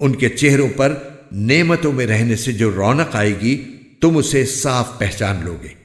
ان کے چہروں پر نعمتوں میں رہنے سے جو رونق آئے گی، تم اسے صاف پہچان لوگے۔